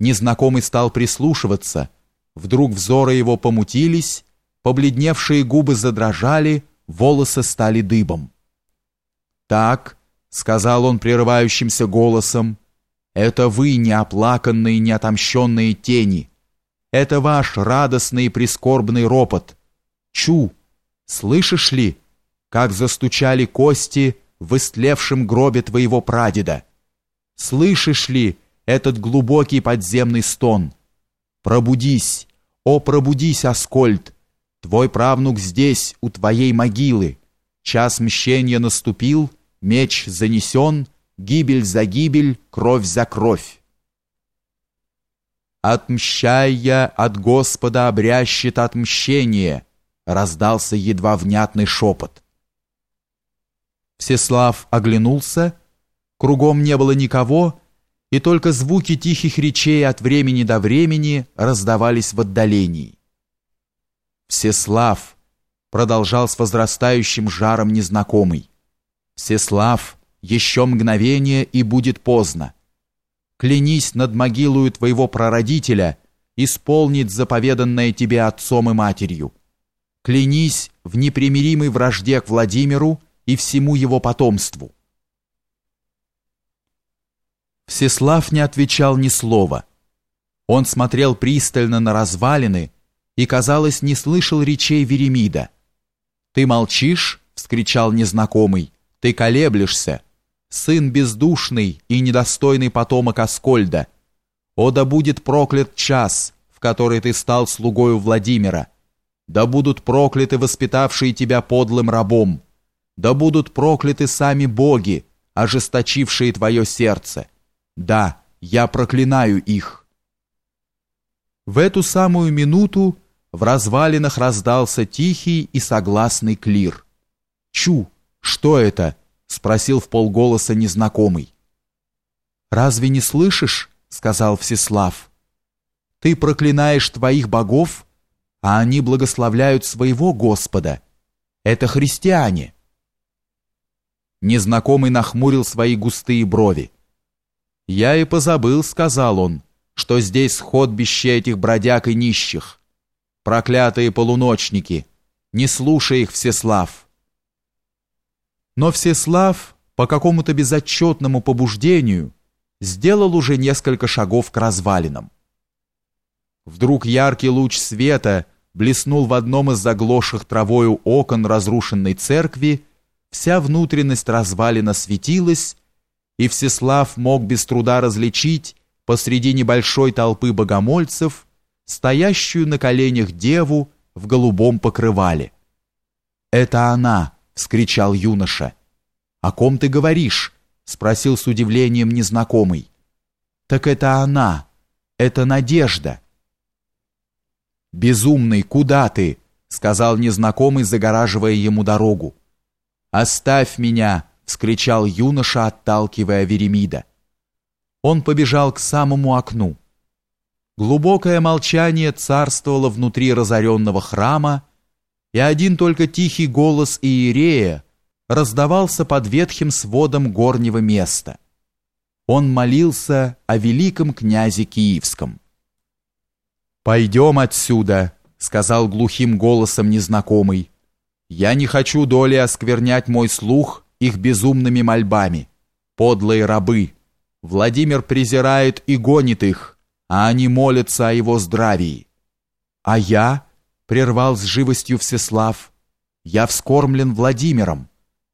Незнакомый стал прислушиваться. Вдруг взоры его помутились, побледневшие губы задрожали, волосы стали дыбом. «Так», — сказал он прерывающимся голосом, — «это вы, неоплаканные, неотомщенные тени. Это ваш радостный и прискорбный ропот. Чу, слышишь ли, как застучали кости в истлевшем гробе твоего прадеда? Слышишь ли этот глубокий подземный стон? Пробудись, о, пробудись, Аскольд! Твой правнук здесь, у твоей могилы. Час мщения наступил, меч занесен, гибель за гибель, кровь за кровь. «Отмщай я от Господа обрящет отмщение», раздался едва внятный шепот. Всеслав оглянулся, Кругом не было никого, и только звуки тихих речей от времени до времени раздавались в отдалении. «Всеслав!» — продолжал с возрастающим жаром незнакомый. «Всеслав, еще мгновение, и будет поздно. Клянись над могилою твоего прародителя исполнить заповеданное тебе отцом и матерью. Клянись в непримиримой вражде к Владимиру и всему его потомству. Всеслав не отвечал ни слова. Он смотрел пристально на развалины и, казалось, не слышал речей Веремида. «Ты молчишь?» — вскричал незнакомый. «Ты колеблешься. Сын бездушный и недостойный потомок Аскольда. О, да будет проклят час, в который ты стал слугою Владимира. Да будут прокляты воспитавшие тебя подлым рабом. Да будут прокляты сами боги, ожесточившие твое сердце». Да, я проклинаю их. В эту самую минуту в развалинах раздался тихий и согласный клир. «Чу, что это?» — спросил в полголоса незнакомый. «Разве не слышишь?» — сказал Всеслав. «Ты проклинаешь твоих богов, а они благословляют своего Господа. Это христиане». Незнакомый нахмурил свои густые брови. «Я и позабыл», — сказал он, — «что здесь сходбище этих бродяг и нищих. Проклятые полуночники! Не слушай их, Всеслав!» Но Всеслав по какому-то безотчетному побуждению сделал уже несколько шагов к развалинам. Вдруг яркий луч света блеснул в одном из заглохших травою окон разрушенной церкви, вся внутренность развалина светилась, и Всеслав мог без труда различить посреди небольшой толпы богомольцев стоящую на коленях деву в голубом покрывале. «Это она!» — вскричал юноша. «О ком ты говоришь?» — спросил с удивлением незнакомый. «Так это она! Это Надежда!» «Безумный, куда ты?» — сказал незнакомый, загораживая ему дорогу. «Оставь меня!» Вскричал юноша, отталкивая Веремида. Он побежал к самому окну. Глубокое молчание царствовало внутри разоренного храма, и один только тихий голос Иерея раздавался под ветхим сводом горнего места. Он молился о великом князе Киевском. «Пойдем отсюда», — сказал глухим голосом незнакомый. «Я не хочу доли осквернять мой слух их безумными мольбами. Подлые рабы. Владимир презирает и гонит их, а они молятся о его здравии. А я, прервал с живостью Всеслав, я вскормлен Владимиром.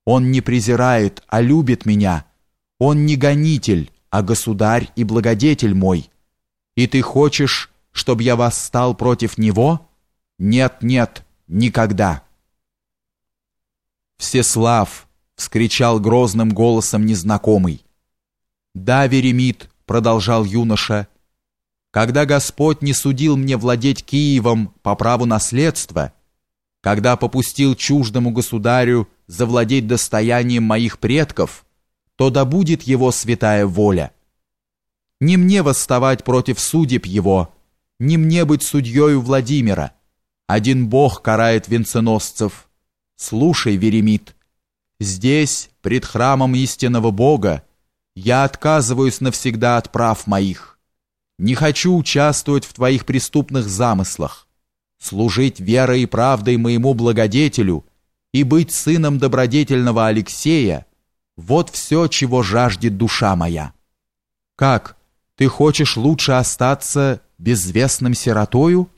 Он не презирает, а любит меня. Он не гонитель, а государь и благодетель мой. И ты хочешь, чтобы я восстал против него? Нет, нет, никогда. Всеслав, — вскричал грозным голосом незнакомый. «Да, Веремит», — продолжал юноша, — «когда Господь не судил мне владеть Киевом по праву наследства, когда попустил чуждому государю завладеть достоянием моих предков, то да будет его святая воля. Не мне восставать против судеб его, не мне быть судьею Владимира. Один Бог карает венценосцев. Слушай, Веремит, Здесь, пред храмом истинного Бога, я отказываюсь навсегда от прав моих. Не хочу участвовать в твоих преступных замыслах. Служить верой и правдой моему благодетелю и быть сыном добродетельного Алексея – вот все, чего жаждет душа моя. Как, ты хочешь лучше остаться безвестным сиротою?»